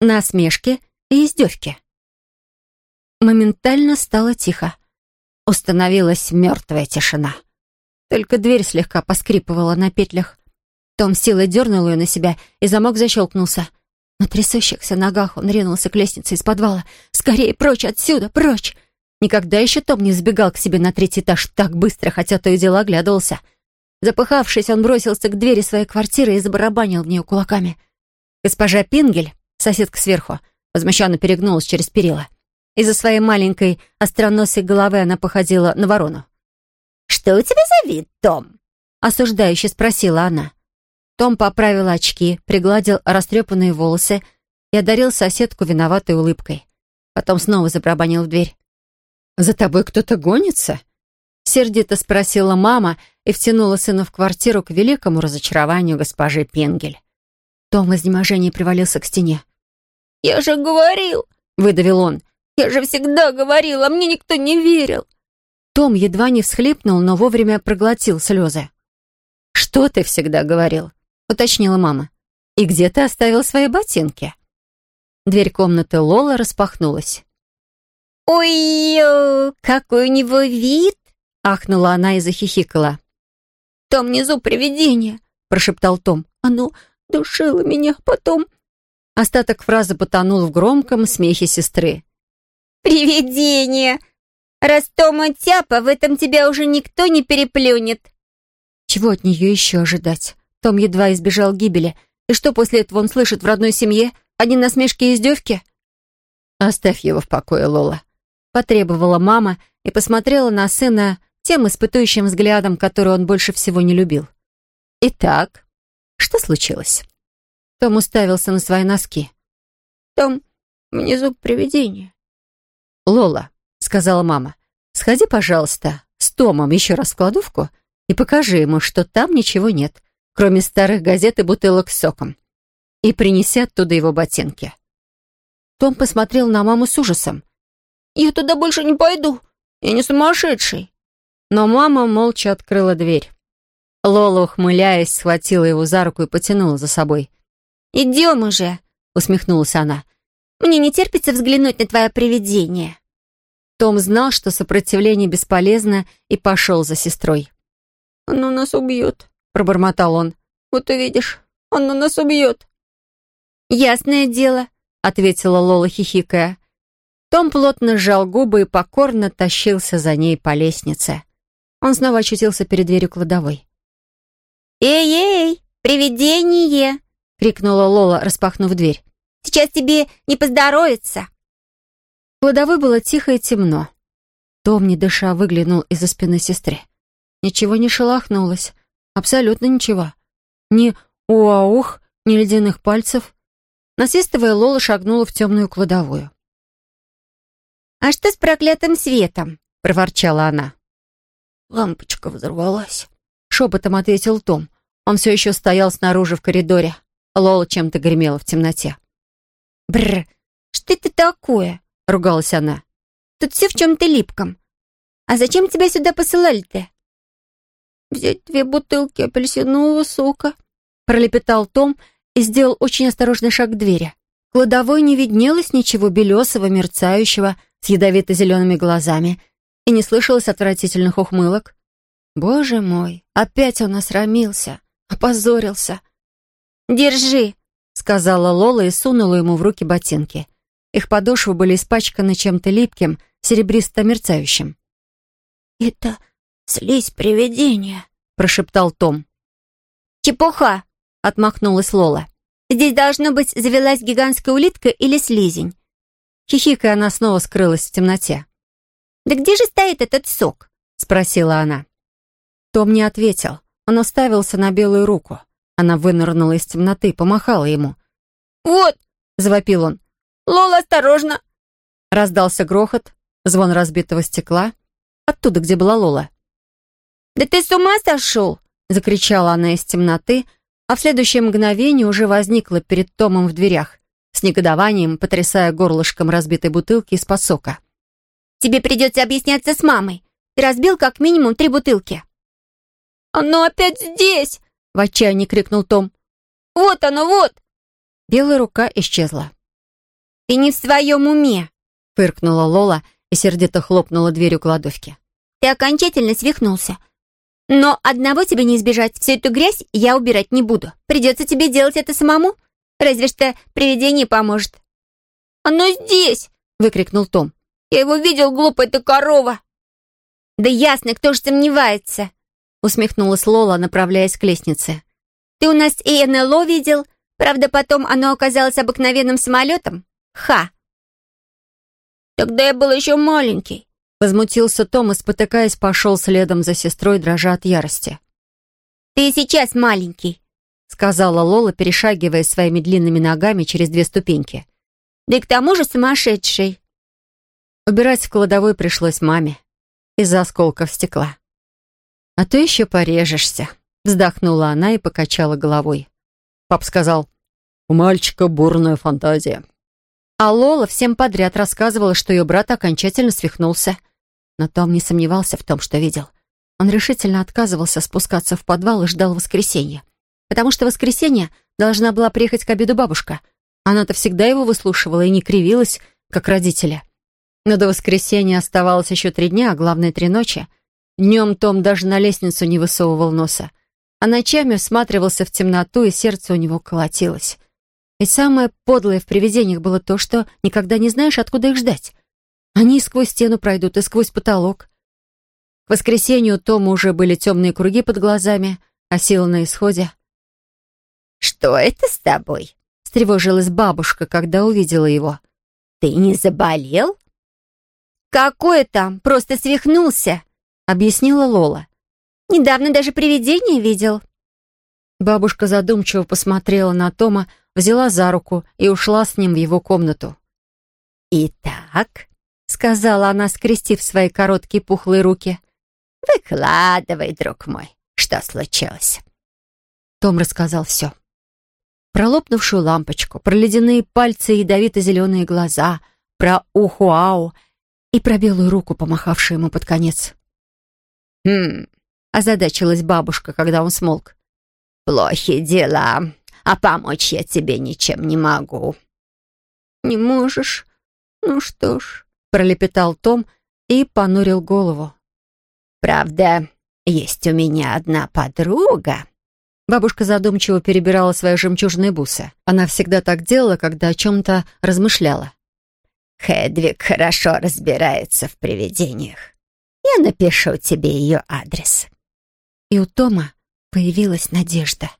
насмешки и издевки. Моментально стало тихо. Установилась мертвая тишина. Только дверь слегка поскрипывала на петлях. Том силой дернул ее на себя, и замок защелкнулся. На трясущихся ногах он ринулся к лестнице из подвала. «Скорее, прочь отсюда, прочь!» Никогда еще Том не сбегал к себе на третий этаж так быстро, хотя то и дело оглядывался. Запыхавшись, он бросился к двери своей квартиры и забарабанил в нее кулаками. Госпожа Пингель, соседка сверху, возмущенно перегнулась через перила. Из-за своей маленькой остроносой головы она походила на ворону. «Что у тебя за вид, Том?» — осуждающе спросила она. Том поправил очки, пригладил растрепанные волосы и одарил соседку виноватой улыбкой. Потом снова забрабанил в дверь. «За тобой кто-то гонится?» Сердито спросила мама и втянула сына в квартиру к великому разочарованию госпожи Пенгель. Том в изнеможении привалился к стене. «Я же говорил!» — выдавил он. «Я же всегда говорил, а мне никто не верил!» Том едва не всхлипнул, но вовремя проглотил слезы. «Что ты всегда говорил?» уточнила мама. «И где ты оставил свои ботинки?» Дверь комнаты Лола распахнулась. «Ой, какой у него вид!» — ахнула она и захихикала. «Там внизу привидение!» — прошептал Том. «Оно душило меня потом...» Остаток фразы потонул в громком смехе сестры. «Привидение! Раз Тома тяпа, в этом тебя уже никто не переплюнет!» Чего от нее еще ожидать? Том едва избежал гибели. И что после этого он слышит в родной семье? Одни насмешки и издевки? «Оставь его в покое, Лола», — потребовала мама и посмотрела на сына тем испытующим взглядом, который он больше всего не любил. «Итак, что случилось?» Том уставился на свои носки. «Там внизу привидение». «Лола», — сказала мама, — «сходи, пожалуйста, с Томом еще раз в кладовку и покажи ему, что там ничего нет кроме старых газет и бутылок с соком, и принеси оттуда его ботинки. Том посмотрел на маму с ужасом. «Я туда больше не пойду. Я не сумасшедший». Но мама молча открыла дверь. Лола, ухмыляясь, схватила его за руку и потянула за собой. «Идем уже», — усмехнулась она. «Мне не терпится взглянуть на твое привидение». Том знал, что сопротивление бесполезно, и пошел за сестрой. «Оно нас убьет», — пробормотал он. «Вот увидишь, он на нас убьет». «Ясное дело», — ответила Лола, хихикая. Том плотно сжал губы и покорно тащился за ней по лестнице. Он снова очутился перед дверью кладовой. «Эй-эй, привидение!» — крикнула Лола, распахнув дверь. «Сейчас тебе не поздоровится!» В кладовой было тихо и темно. Том, не дыша, выглянул из-за спины сестры. Ничего не шелохнулось. Абсолютно ничего. Ни уаух, ни ледяных пальцев. Насвистывая, Лола шагнула в темную кладовую. «А что с проклятым светом?» — проворчала она. «Лампочка взорвалась», — шепотом ответил Том. Он все еще стоял снаружи в коридоре. Лола чем-то гремела в темноте. «Бррр, что это такое?» — ругалась она. «Тут все в чем-то липком. А зачем тебя сюда посылали-то?» взять две бутылки апельсинового сока», пролепетал Том и сделал очень осторожный шаг к двери. В кладовой не виднелось ничего белесого, мерцающего, с ядовито-зелеными глазами, и не слышалось отвратительных ухмылок. «Боже мой, опять он осрамился, опозорился». «Держи», — сказала Лола и сунула ему в руки ботинки. Их подошвы были испачканы чем-то липким, серебристо-мерцающим. «Это слизь привидения», — прошептал Том. «Чепуха!» — отмахнулась Лола. «Здесь, должно быть, завелась гигантская улитка или слизень». Хихикая, она снова скрылась в темноте. «Да где же стоит этот сок?» — спросила она. Том не ответил. Он уставился на белую руку. Она вынырнула из темноты, помахала ему. «Вот!» — завопил он. «Лола, осторожно!» Раздался грохот, звон разбитого стекла. Оттуда, где была Лола. «Да ты с ума сошел?» — закричала она из темноты, а в следующее мгновение уже возникла перед Томом в дверях, с негодованием потрясая горлышком разбитой бутылки из-под сока. «Тебе придется объясняться с мамой. Ты разбил как минимум три бутылки». «Оно опять здесь!» — в отчаянии крикнул Том. «Вот оно, вот!» Белая рука исчезла. «Ты не в своем уме!» — фыркнула Лола и сердито хлопнула дверью кладовки. «Ты окончательно свихнулся. Но одного тебе не избежать. Всю эту грязь я убирать не буду. Придется тебе делать это самому. Разве что привидение поможет». «Оно здесь!» — выкрикнул Том. «Я его видел, глупая ты корова!» «Да ясно, кто же сомневается!» — усмехнулась Лола, направляясь к лестнице. «Ты у нас и НЛО видел. Правда, потом оно оказалось обыкновенным самолетом. Ха!» «Тогда я был еще маленький», — возмутился Том и, спотыкаясь, пошел следом за сестрой, дрожа от ярости. «Ты сейчас маленький», — сказала Лола, перешагивая своими длинными ногами через две ступеньки. «Да и к тому же сумасшедший». Убирать в кладовой пришлось маме из-за осколков стекла. «А то еще порежешься», — вздохнула она и покачала головой. Пап сказал, «У мальчика бурная фантазия». А Лола всем подряд рассказывала, что ее брат окончательно свихнулся. Но Том не сомневался в том, что видел. Он решительно отказывался спускаться в подвал и ждал воскресенья. Потому что воскресенье должна была приехать к обеду бабушка. Она-то всегда его выслушивала и не кривилась, как родители. Но до воскресенья оставалось еще три дня, а главное, три ночи. Днем Том даже на лестницу не высовывал носа. А ночами всматривался в темноту, и сердце у него колотилось. И самое подлое в привидениях было то, что никогда не знаешь, откуда их ждать. Они и сквозь стену пройдут, и сквозь потолок. К воскресенью у Тома уже были темные круги под глазами, а сила на исходе. «Что это с тобой?» — встревожилась бабушка, когда увидела его. «Ты не заболел?» «Какое там? Просто свихнулся!» — объяснила Лола. «Недавно даже привидение видел». Бабушка задумчиво посмотрела на Тома, взяла за руку и ушла с ним в его комнату. «Итак», — сказала она, скрестив свои короткие пухлые руки, «выкладывай, друг мой, что случилось?» Том рассказал все. Про лопнувшую лампочку, про ледяные пальцы и ядовито-зеленые глаза, про ухуау и про белую руку, помахавшую ему под конец. «Хм», — озадачилась бабушка, когда он смолк. «Плохи дела а помочь я тебе ничем не могу». «Не можешь? Ну что ж», — пролепетал Том и понурил голову. «Правда, есть у меня одна подруга». Бабушка задумчиво перебирала свои жемчужные бусы. Она всегда так делала, когда о чем-то размышляла. «Хедвиг хорошо разбирается в привидениях. Я напишу тебе ее адрес». И у Тома появилась надежда.